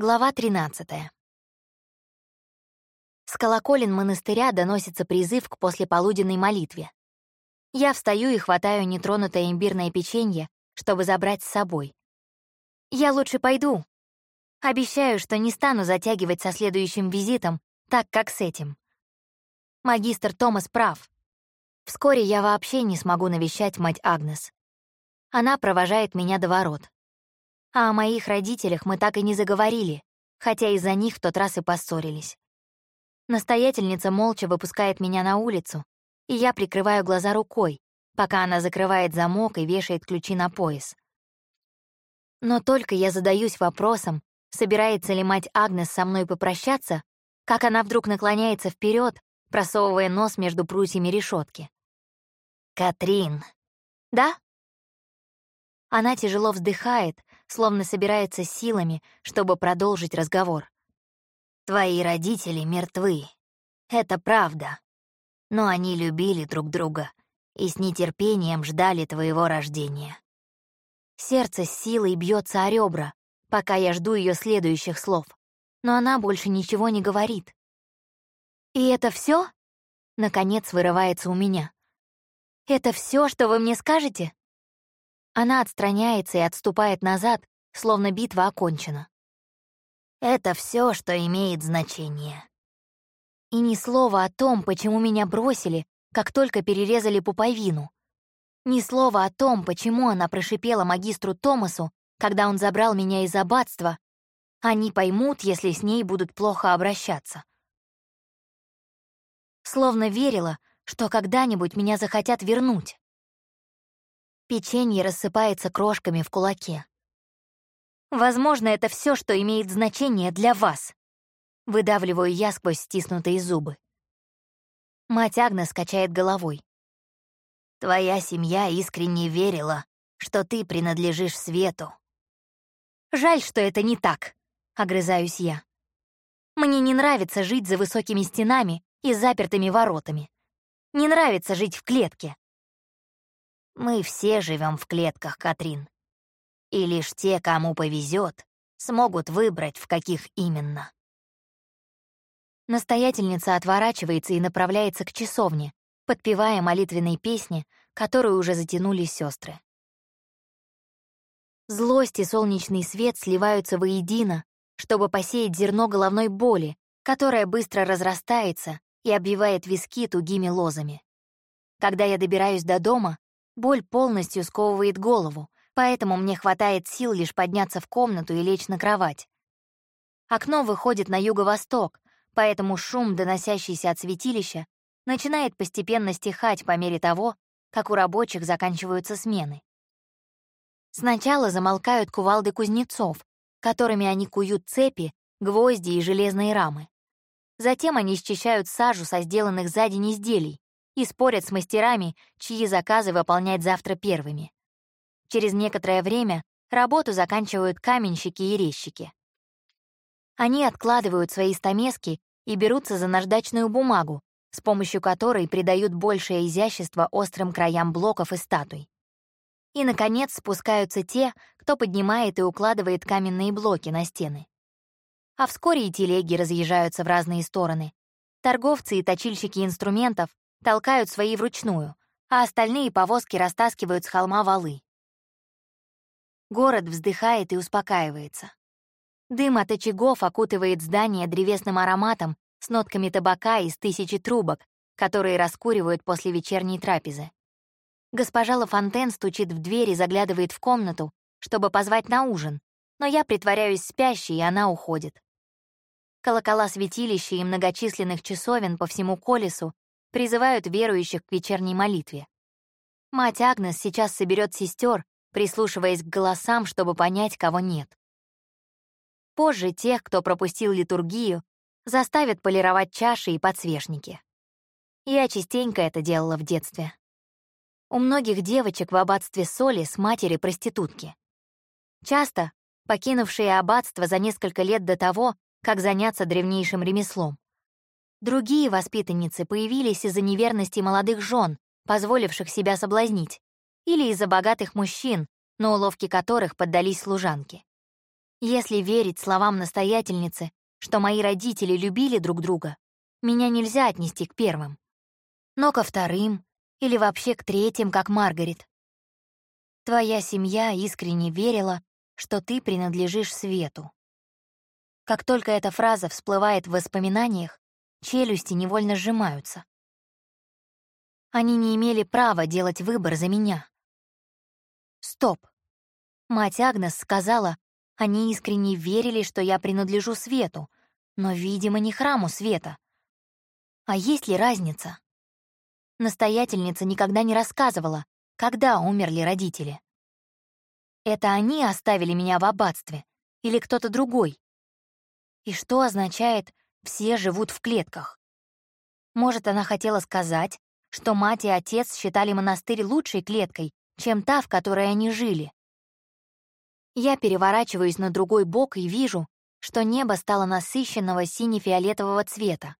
Глава 13. С колоколен монастыря доносится призыв к послеполуденной молитве. Я встаю и хватаю нетронутое имбирное печенье, чтобы забрать с собой. Я лучше пойду. Обещаю, что не стану затягивать со следующим визитом так, как с этим. Магистр Томас прав. Вскоре я вообще не смогу навещать мать Агнес. Она провожает меня до ворот. А о моих родителях мы так и не заговорили, хотя из-за них в тот раз и поссорились. Настоятельница молча выпускает меня на улицу, и я прикрываю глаза рукой, пока она закрывает замок и вешает ключи на пояс. Но только я задаюсь вопросом, собирается ли мать Агнес со мной попрощаться, как она вдруг наклоняется вперед, просовывая нос между прутьями решетки. «Катрин!» «Да?» Она тяжело вздыхает, словно собирается силами, чтобы продолжить разговор. «Твои родители мертвы. Это правда. Но они любили друг друга и с нетерпением ждали твоего рождения». Сердце с силой бьется о ребра, пока я жду ее следующих слов, но она больше ничего не говорит. «И это все? наконец вырывается у меня. «Это все, что вы мне скажете?» Она отстраняется и отступает назад, словно битва окончена. Это все, что имеет значение. И ни слова о том, почему меня бросили, как только перерезали пуповину. Ни слова о том, почему она прошипела магистру Томасу, когда он забрал меня из аббатства. Они поймут, если с ней будут плохо обращаться. Словно верила, что когда-нибудь меня захотят вернуть. Печенье рассыпается крошками в кулаке. Возможно, это все, что имеет значение для вас. Выдавливаю я сквозь стиснутые зубы. Мать Агнес качает головой. Твоя семья искренне верила, что ты принадлежишь свету. Жаль, что это не так, огрызаюсь я. Мне не нравится жить за высокими стенами и запертыми воротами. Не нравится жить в клетке. Мы все живем в клетках, Катрин. И лишь те, кому повезет, смогут выбрать, в каких именно. Настоятельница отворачивается и направляется к часовне, подпевая молитвенные песни, которые уже затянули сестры. Злость и солнечный свет сливаются воедино, чтобы посеять зерно головной боли, которая быстро разрастается и обвивает виски тугими лозами. Когда я добираюсь до дома, Боль полностью сковывает голову, поэтому мне хватает сил лишь подняться в комнату и лечь на кровать. Окно выходит на юго-восток, поэтому шум, доносящийся от святилища, начинает постепенно стихать по мере того, как у рабочих заканчиваются смены. Сначала замолкают кувалды кузнецов, которыми они куют цепи, гвозди и железные рамы. Затем они счищают сажу со сделанных за день изделий, и спорят с мастерами, чьи заказы выполнять завтра первыми. Через некоторое время работу заканчивают каменщики и резчики. Они откладывают свои стамески и берутся за наждачную бумагу, с помощью которой придают большее изящество острым краям блоков и статуй. И, наконец, спускаются те, кто поднимает и укладывает каменные блоки на стены. А вскоре и телеги разъезжаются в разные стороны. Торговцы и точильщики инструментов толкают свои вручную, а остальные повозки растаскивают с холма валы. Город вздыхает и успокаивается. Дым от очагов окутывает здание древесным ароматом с нотками табака из тысячи трубок, которые раскуривают после вечерней трапезы. Госпожа Лафонтен стучит в дверь и заглядывает в комнату, чтобы позвать на ужин, но я притворяюсь спящей, и она уходит. Колокола святилища и многочисленных часовен по всему колесу призывают верующих к вечерней молитве. Мать Агнес сейчас соберет сестер, прислушиваясь к голосам, чтобы понять, кого нет. Позже тех, кто пропустил литургию, заставят полировать чаши и подсвечники. Я частенько это делала в детстве. У многих девочек в аббатстве Соли с матери проститутки. Часто покинувшие аббатство за несколько лет до того, как заняться древнейшим ремеслом. Другие воспитанницы появились из-за неверности молодых жен, позволивших себя соблазнить, или из-за богатых мужчин, на уловки которых поддались служанки. Если верить словам настоятельницы, что мои родители любили друг друга, меня нельзя отнести к первым. Но ко вторым или вообще к третьим, как Маргарет. Твоя семья искренне верила, что ты принадлежишь свету. Как только эта фраза всплывает в воспоминаниях, челюсти невольно сжимаются. Они не имели права делать выбор за меня. Стоп. Мать Агнес сказала, они искренне верили, что я принадлежу свету, но, видимо, не храму света. А есть ли разница? Настоятельница никогда не рассказывала, когда умерли родители. Это они оставили меня в аббатстве или кто-то другой? И что означает «все живут в клетках»? Может, она хотела сказать, что мать и отец считали монастырь лучшей клеткой, чем та, в которой они жили. Я переворачиваюсь на другой бок и вижу, что небо стало насыщенного сине-фиолетового цвета.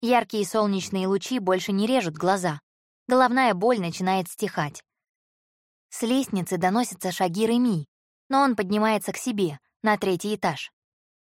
Яркие солнечные лучи больше не режут глаза. Головная боль начинает стихать. С лестницы доносятся шаги Реми, но он поднимается к себе, на третий этаж.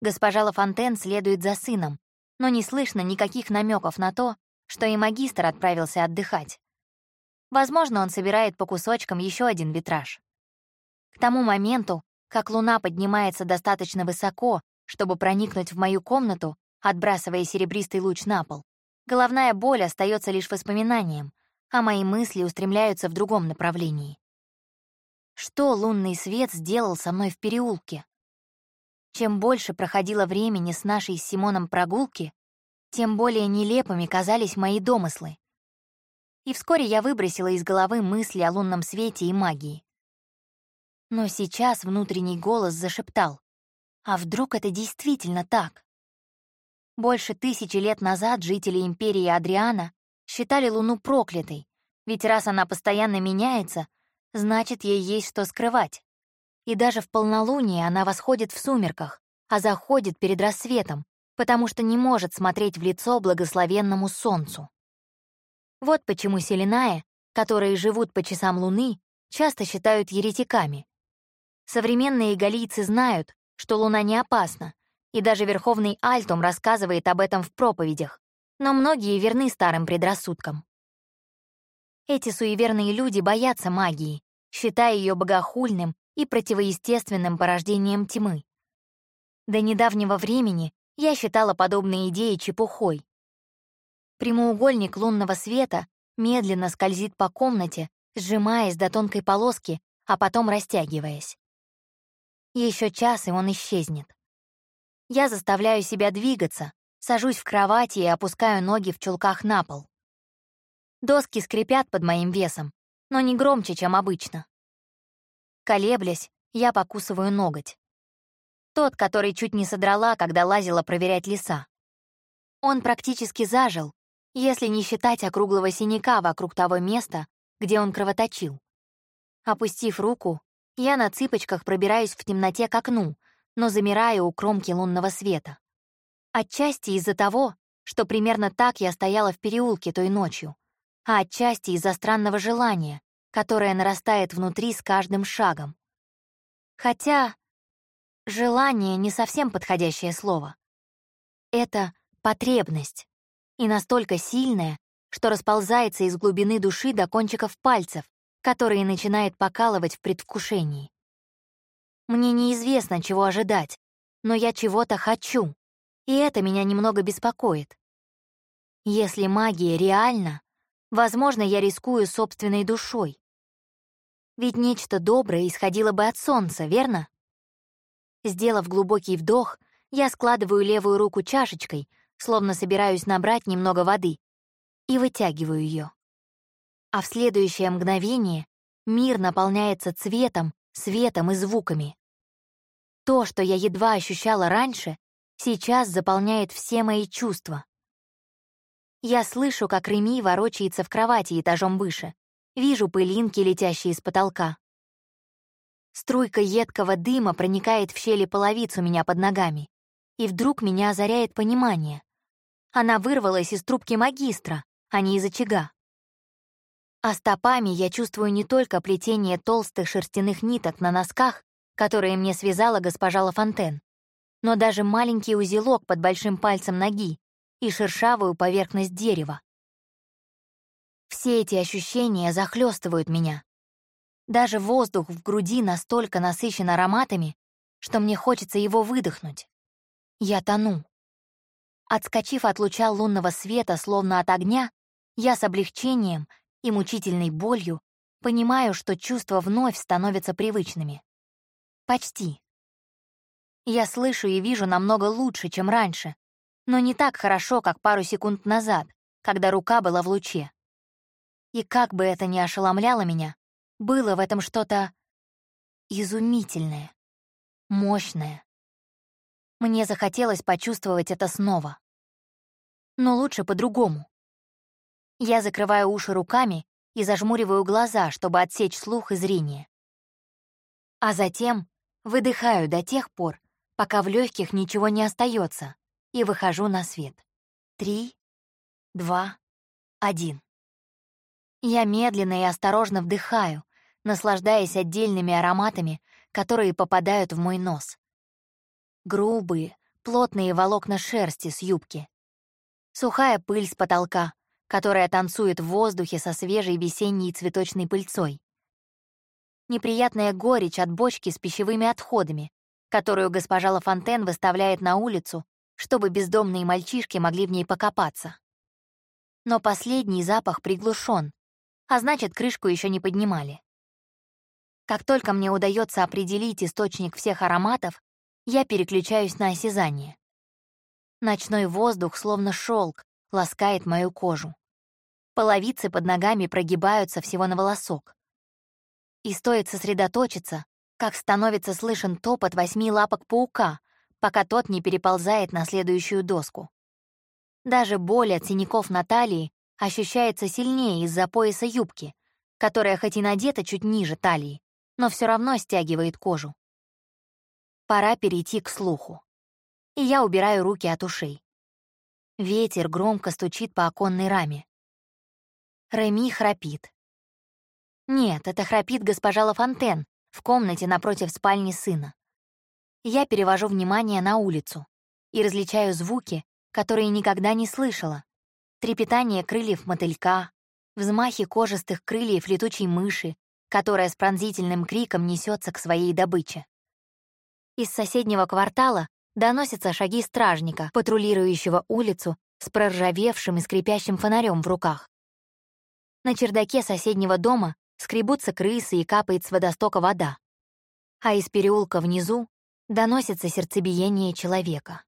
Госпожа Лафонтен следует за сыном, но не слышно никаких намеков на то, что и магистр отправился отдыхать. Возможно, он собирает по кусочкам еще один витраж. К тому моменту, как луна поднимается достаточно высоко, чтобы проникнуть в мою комнату, отбрасывая серебристый луч на пол, головная боль остается лишь воспоминанием, а мои мысли устремляются в другом направлении. Что лунный свет сделал со мной в переулке? Чем больше проходило времени с нашей с Симоном прогулки, тем более нелепыми казались мои домыслы. И вскоре я выбросила из головы мысли о лунном свете и магии. Но сейчас внутренний голос зашептал, а вдруг это действительно так? Больше тысячи лет назад жители империи Адриана считали Луну проклятой, ведь раз она постоянно меняется, значит, ей есть что скрывать. И даже в полнолуние она восходит в сумерках, а заходит перед рассветом, потому что не может смотреть в лицо благословенному солнцу. Вот почему селенаи, которые живут по часам Луны, часто считают еретиками. Современные галийцы знают, что Луна не опасна, и даже Верховный Альтум рассказывает об этом в проповедях, но многие верны старым предрассудкам. Эти суеверные люди боятся магии, считая ее богохульным и противоестественным порождением тьмы. До недавнего времени я считала подобные идеи чепухой. Прямоугольник лунного света медленно скользит по комнате, сжимаясь до тонкой полоски, а потом растягиваясь. Еще час, и он исчезнет. Я заставляю себя двигаться, сажусь в кровати и опускаю ноги в чулках на пол. Доски скрипят под моим весом, но не громче, чем обычно. Колеблясь, я покусываю ноготь. Тот, который чуть не содрала, когда лазила проверять леса. Он практически зажил, если не считать округлого синяка вокруг того места, где он кровоточил. Опустив руку, я на цыпочках пробираюсь в темноте к окну, но замираю у кромки лунного света. Отчасти из-за того, что примерно так я стояла в переулке той ночью, а отчасти из-за странного желания, которое нарастает внутри с каждым шагом. Хотя Желание — не совсем подходящее слово. Это потребность, и настолько сильная, что расползается из глубины души до кончиков пальцев, которые начинает покалывать в предвкушении. Мне неизвестно, чего ожидать, но я чего-то хочу, и это меня немного беспокоит. Если магия реальна, возможно, я рискую собственной душой. Ведь нечто доброе исходило бы от солнца, верно? Сделав глубокий вдох, я складываю левую руку чашечкой, словно собираюсь набрать немного воды, и вытягиваю ее. А в следующее мгновение мир наполняется цветом, светом и звуками. То, что я едва ощущала раньше, сейчас заполняет все мои чувства. Я слышу, как Реми ворочается в кровати этажом выше, вижу пылинки, летящие с потолка. Струйка едкого дыма проникает в щели половиц у меня под ногами. И вдруг меня озаряет понимание. Она вырвалась из трубки магистра, а не из очага. А стопами я чувствую не только плетение толстых шерстяных ниток на носках, которые мне связала госпожа Лафонтен, но даже маленький узелок под большим пальцем ноги и шершавую поверхность дерева. Все эти ощущения захлестывают меня. Даже воздух в груди настолько насыщен ароматами, что мне хочется его выдохнуть. Я тону. Отскочив от луча лунного света, словно от огня, я с облегчением и мучительной болью понимаю, что чувства вновь становятся привычными. Почти. Я слышу и вижу намного лучше, чем раньше, но не так хорошо, как пару секунд назад, когда рука была в луче. И как бы это ни ошеломляло меня, было в этом что-то изумительное, мощное. Мне захотелось почувствовать это снова. Но лучше по-другому. Я закрываю уши руками и зажмуриваю глаза, чтобы отсечь слух и зрение. А затем выдыхаю до тех пор, пока в легких ничего не остается, и выхожу на свет. Три, два, один. Я медленно и осторожно вдыхаю, наслаждаясь отдельными ароматами, которые попадают в мой нос. Грубые, плотные волокна шерсти с юбки. Сухая пыль с потолка, которая танцует в воздухе со свежей весенней цветочной пыльцой. Неприятная горечь от бочки с пищевыми отходами, которую госпожа Лафонтен выставляет на улицу, чтобы бездомные мальчишки могли в ней покопаться. Но последний запах приглушен, а значит, крышку еще не поднимали. Как только мне удается определить источник всех ароматов, я переключаюсь на осязание. Ночной воздух, словно шелк, ласкает мою кожу. Половицы под ногами прогибаются всего на волосок. И стоит сосредоточиться, как становится слышен топот восьми лапок паука, пока тот не переползает на следующую доску. Даже боль от синяков на талии ощущается сильнее из-за пояса юбки, которая хоть и надета чуть ниже талии, но все равно стягивает кожу. Пора перейти к слуху. И я убираю руки от ушей. Ветер громко стучит по оконной раме. Реми храпит. Нет, это храпит госпожа Лафонтен в комнате напротив спальни сына. Я перевожу внимание на улицу и различаю звуки, которые никогда не слышала, трепетание крыльев мотылька, взмахи кожистых крыльев летучей мыши, которая с пронзительным криком несется к своей добыче. Из соседнего квартала доносятся шаги стражника, патрулирующего улицу с проржавевшим и скрипящим фонарем в руках. На чердаке соседнего дома скребутся крысы и капает с водостока вода. А из переулка внизу доносится сердцебиение человека.